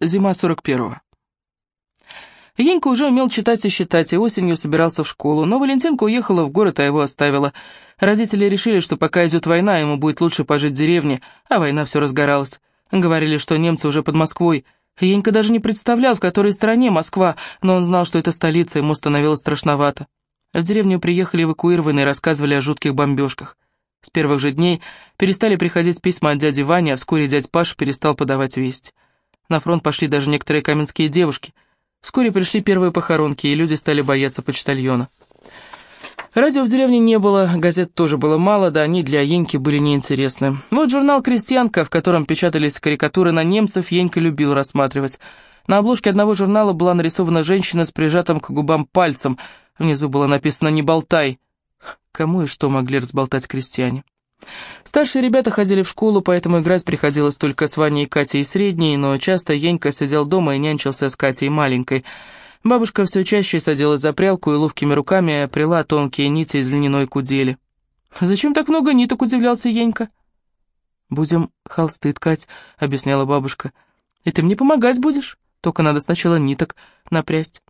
Зима 41-го. Енька уже умел читать и считать, и осенью собирался в школу, но Валентинка уехала в город, а его оставила. Родители решили, что пока идет война, ему будет лучше пожить в деревне, а война все разгоралась. Говорили, что немцы уже под Москвой. Енька даже не представлял, в которой стране Москва, но он знал, что это столица, ему становилось страшновато. В деревню приехали эвакуированные рассказывали о жутких бомбежках. С первых же дней перестали приходить письма от дяди Вани, а вскоре дядь Паш перестал подавать весть. На фронт пошли даже некоторые каменские девушки. Вскоре пришли первые похоронки, и люди стали бояться почтальона. Радио в деревне не было, газет тоже было мало, да они для Еньки были неинтересны. Вот журнал «Крестьянка», в котором печатались карикатуры на немцев, Енька любил рассматривать. На обложке одного журнала была нарисована женщина с прижатым к губам пальцем. Внизу было написано «Не болтай». Кому и что могли разболтать крестьяне? Старшие ребята ходили в школу, поэтому играть приходилось только с Ваней и Катей средней, но часто Енька сидел дома и нянчился с Катей маленькой. Бабушка все чаще садилась за прялку и ловкими руками прила тонкие нити из льняной кудели. «Зачем так много ниток?» — удивлялся Енька. «Будем холсты ткать», — объясняла бабушка. «И ты мне помогать будешь? Только надо сначала ниток напрясть».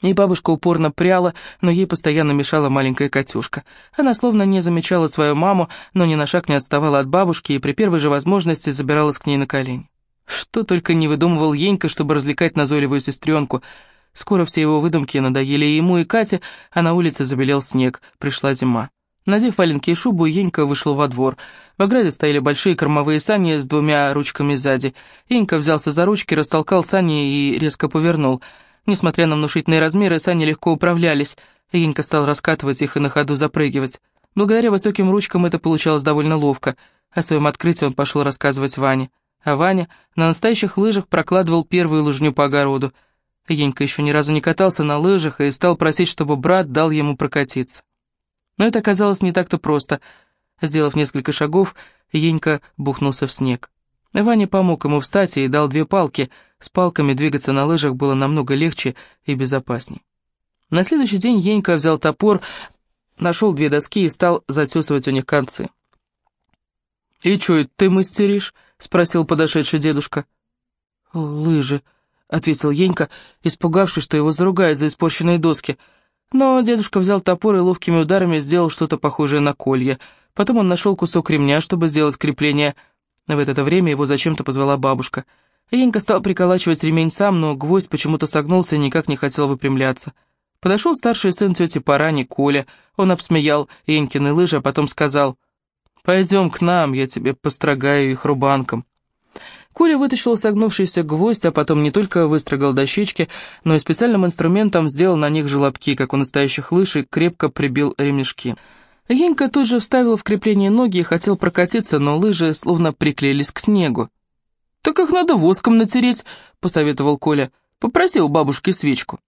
И бабушка упорно пряла, но ей постоянно мешала маленькая Катюшка. Она словно не замечала свою маму, но ни на шаг не отставала от бабушки и при первой же возможности забиралась к ней на колени. Что только не выдумывал Енька, чтобы развлекать назойливую сестренку. Скоро все его выдумки надоели ему и Кате, а на улице забелел снег, пришла зима. Надев валенки и шубу, Енька вышел во двор. В ограде стояли большие кормовые сани с двумя ручками сзади. Енька взялся за ручки, растолкал сани и резко повернул — Несмотря на внушительные размеры, сани легко управлялись. Енька стал раскатывать их и на ходу запрыгивать. Благодаря высоким ручкам это получалось довольно ловко. О своем открытии он пошел рассказывать Ване. А Ваня на настоящих лыжах прокладывал первую лыжню по огороду. Енька еще ни разу не катался на лыжах и стал просить, чтобы брат дал ему прокатиться. Но это оказалось не так-то просто. Сделав несколько шагов, Енька бухнулся в снег. Ваня помог ему встать и дал две палки. С палками двигаться на лыжах было намного легче и безопасней. На следующий день Енька взял топор, нашел две доски и стал затесывать у них концы. «И чё это ты мастеришь?» — спросил подошедший дедушка. «Лыжи», — ответил Енька, испугавшись, что его заругают за испорченные доски. Но дедушка взял топор и ловкими ударами сделал что-то похожее на колье. Потом он нашел кусок ремня, чтобы сделать крепление — в это время его зачем-то позвала бабушка. Енька стал приколачивать ремень сам, но гвоздь почему-то согнулся и никак не хотел выпрямляться. Подошел старший сын тети Парани, Коля. Он обсмеял Енькины лыжи, а потом сказал, «Пойдем к нам, я тебе построгаю их рубанком». Коля вытащил согнувшийся гвоздь, а потом не только выстрогал дощечки, но и специальным инструментом сделал на них желобки, как у настоящих лыж, и крепко прибил ремешки. Енька тут же вставил в крепление ноги и хотел прокатиться, но лыжи словно приклеились к снегу. «Так их надо воском натереть», — посоветовал Коля. «Попроси у бабушки свечку».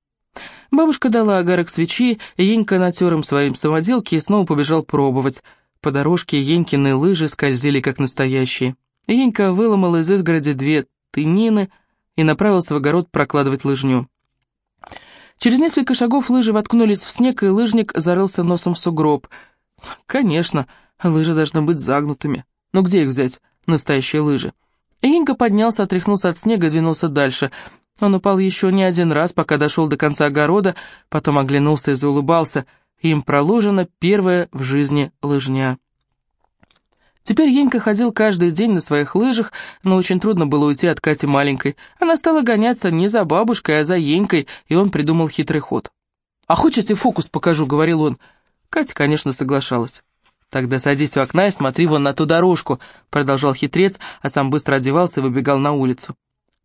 Бабушка дала огарок свечи, Енька натер им своим самоделки и снова побежал пробовать. По дорожке Енькины лыжи скользили как настоящие. Енька выломал из изгороди две тынины и направился в огород прокладывать лыжню. Через несколько шагов лыжи воткнулись в снег, и лыжник зарылся носом в сугроб — «Конечно, лыжи должны быть загнутыми. Но где их взять, настоящие лыжи?» Инга поднялся, отряхнулся от снега и двинулся дальше. Он упал еще не один раз, пока дошел до конца огорода, потом оглянулся и заулыбался. Им проложена первая в жизни лыжня. Теперь Енька ходил каждый день на своих лыжах, но очень трудно было уйти от Кати маленькой. Она стала гоняться не за бабушкой, а за Енькой, и он придумал хитрый ход. «А хочешь, фокус покажу?» — говорил он. Катя, конечно, соглашалась. «Тогда садись у окна и смотри вон на ту дорожку», — продолжал хитрец, а сам быстро одевался и выбегал на улицу.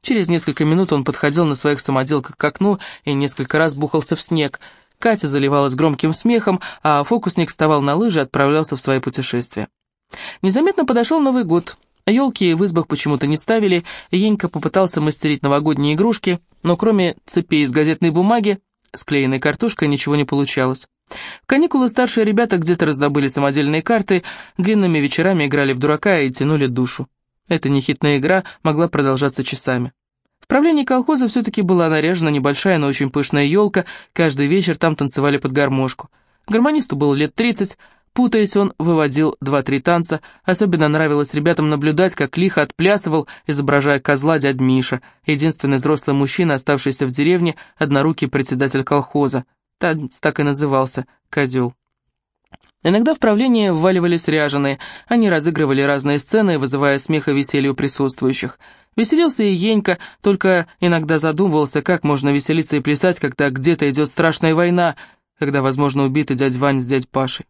Через несколько минут он подходил на своих самоделках к окну и несколько раз бухался в снег. Катя заливалась громким смехом, а фокусник вставал на лыжи и отправлялся в свои путешествия. Незаметно подошел Новый год. Елки в избах почему-то не ставили, Енька попытался мастерить новогодние игрушки, но кроме цепей из газетной бумаги, склеенной картошкой ничего не получалось. В каникулы старшие ребята где-то раздобыли самодельные карты, длинными вечерами играли в дурака и тянули душу. Эта нехитная игра могла продолжаться часами. В правлении колхоза все-таки была наряжена небольшая, но очень пышная елка, каждый вечер там танцевали под гармошку. Гармонисту было лет 30, Путаясь, он выводил два-три танца. Особенно нравилось ребятам наблюдать, как лихо отплясывал, изображая козла дядь Миша, единственный взрослый мужчина, оставшийся в деревне, однорукий председатель колхоза. Танец так и назывался «Козел». Иногда в правление вваливались ряженые, они разыгрывали разные сцены, вызывая смех и веселье у присутствующих. Веселился и Енька, только иногда задумывался, как можно веселиться и плясать, когда где-то идет страшная война, когда, возможно, убиты дядь Вань с дядь Пашей.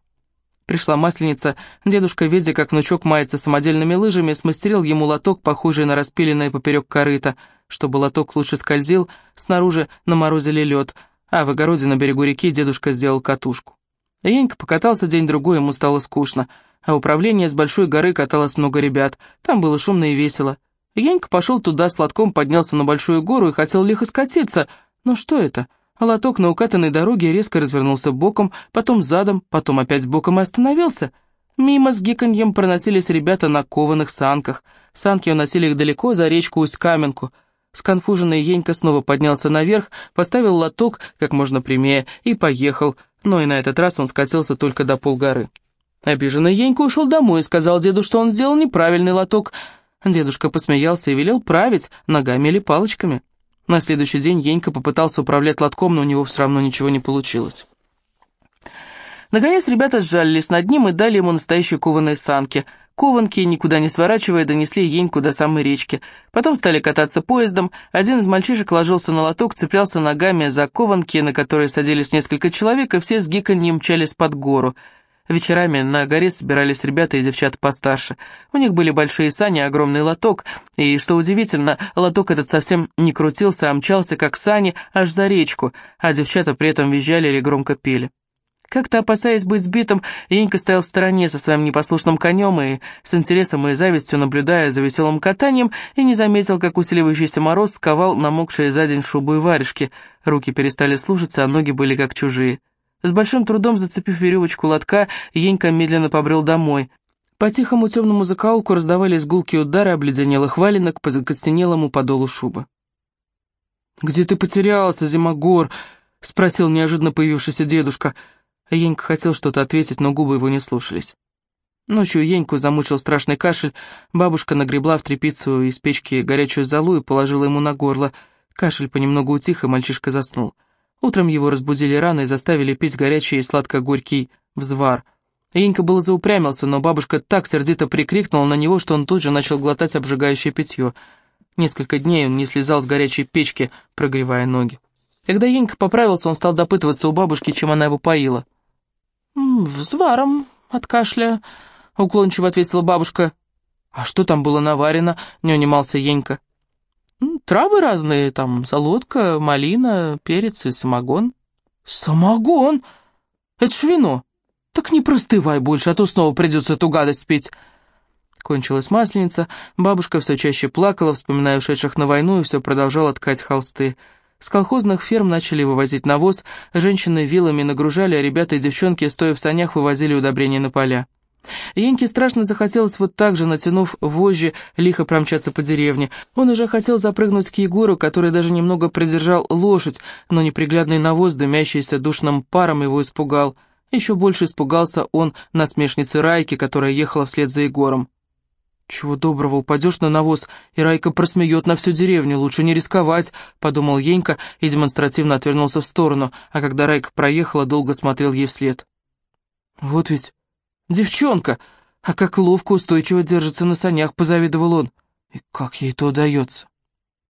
Пришла масленица, дедушка, видя, как внучок мается самодельными лыжами, смастерил ему лоток, похожий на распиленное поперек корыта. Чтобы лоток лучше скользил, снаружи наморозили лед, а в огороде на берегу реки дедушка сделал катушку. Енька покатался день-другой, ему стало скучно, а управление с большой горы каталось много ребят, там было шумно и весело. Енька пошел туда, с лотком поднялся на большую гору и хотел лихо скатиться. Но что это? Лоток на укатанной дороге резко развернулся боком, потом задом, потом опять боком и остановился. Мимо с гиканьем проносились ребята на кованых санках. Санки уносили их далеко за речку Усть-Каменку. Сконфуженный Енька снова поднялся наверх, поставил лоток как можно прямее и поехал, но и на этот раз он скатился только до полгоры. Обиженный Енька ушел домой и сказал деду, что он сделал неправильный лоток. Дедушка посмеялся и велел править ногами или палочками. На следующий день Енька попытался управлять лотком, но у него все равно ничего не получилось. Наконец ребята сжалились над ним и дали ему настоящие кованые санки. Кованки, никуда не сворачивая, донесли Еньку до самой речки. Потом стали кататься поездом. Один из мальчишек ложился на лоток, цеплялся ногами за кованки, на которые садились несколько человек, и все с гиканьем мчались под гору. Вечерами на горе собирались ребята и девчата постарше. У них были большие сани, огромный лоток, и, что удивительно, лоток этот совсем не крутился, а мчался, как сани, аж за речку, а девчата при этом визжали или громко пели. Как-то, опасаясь быть сбитым, Енька стоял в стороне со своим непослушным конем и с интересом и завистью наблюдая за веселым катанием, и не заметил, как усиливающийся мороз сковал намокшие за день шубу и варежки. Руки перестали слушаться, а ноги были как чужие. С большим трудом зацепив веревочку лотка, Енька медленно побрел домой. По тихому темному закоулку раздавались гулкие удары обледенелых валенок по закостенелому подолу шубы. «Где ты потерялся, Зимогор?» — спросил неожиданно появившийся дедушка. Енька хотел что-то ответить, но губы его не слушались. Ночью Еньку замучил страшный кашель, бабушка нагребла в тряпицу из печки горячую золу и положила ему на горло. Кашель понемногу утих, и мальчишка заснул. Утром его разбудили рано и заставили пить горячий и сладко-горький взвар. Енька было заупрямился, но бабушка так сердито прикрикнула на него, что он тут же начал глотать обжигающее питье. Несколько дней он не слезал с горячей печки, прогревая ноги. Когда Енька поправился, он стал допытываться у бабушки, чем она его поила. «Взваром от кашля», — уклончиво ответила бабушка. «А что там было наварено?» — не унимался Енька. Травы разные, там солодка, малина, перец и самогон. Самогон? Это ж вино. Так не простывай больше, а то снова придется эту гадость пить. Кончилась масленица, бабушка все чаще плакала, вспоминая ушедших на войну, и все продолжала ткать холсты. С колхозных ферм начали вывозить навоз, женщины вилами нагружали, а ребята и девчонки, стоя в санях, вывозили удобрения на поля. Янке страшно захотелось вот так же, натянув вожжи, лихо промчаться по деревне. Он уже хотел запрыгнуть к Егору, который даже немного придержал лошадь, но неприглядный навоз, дымящийся душным паром, его испугал. Еще больше испугался он насмешницы Райки, которая ехала вслед за Егором. «Чего доброго, упадешь на навоз, и Райка просмеет на всю деревню, лучше не рисковать», — подумал Енька и демонстративно отвернулся в сторону, а когда Райка проехала, долго смотрел ей вслед. «Вот ведь Девчонка! А как ловко устойчиво держится на санях, позавидовал он. И как ей это удается?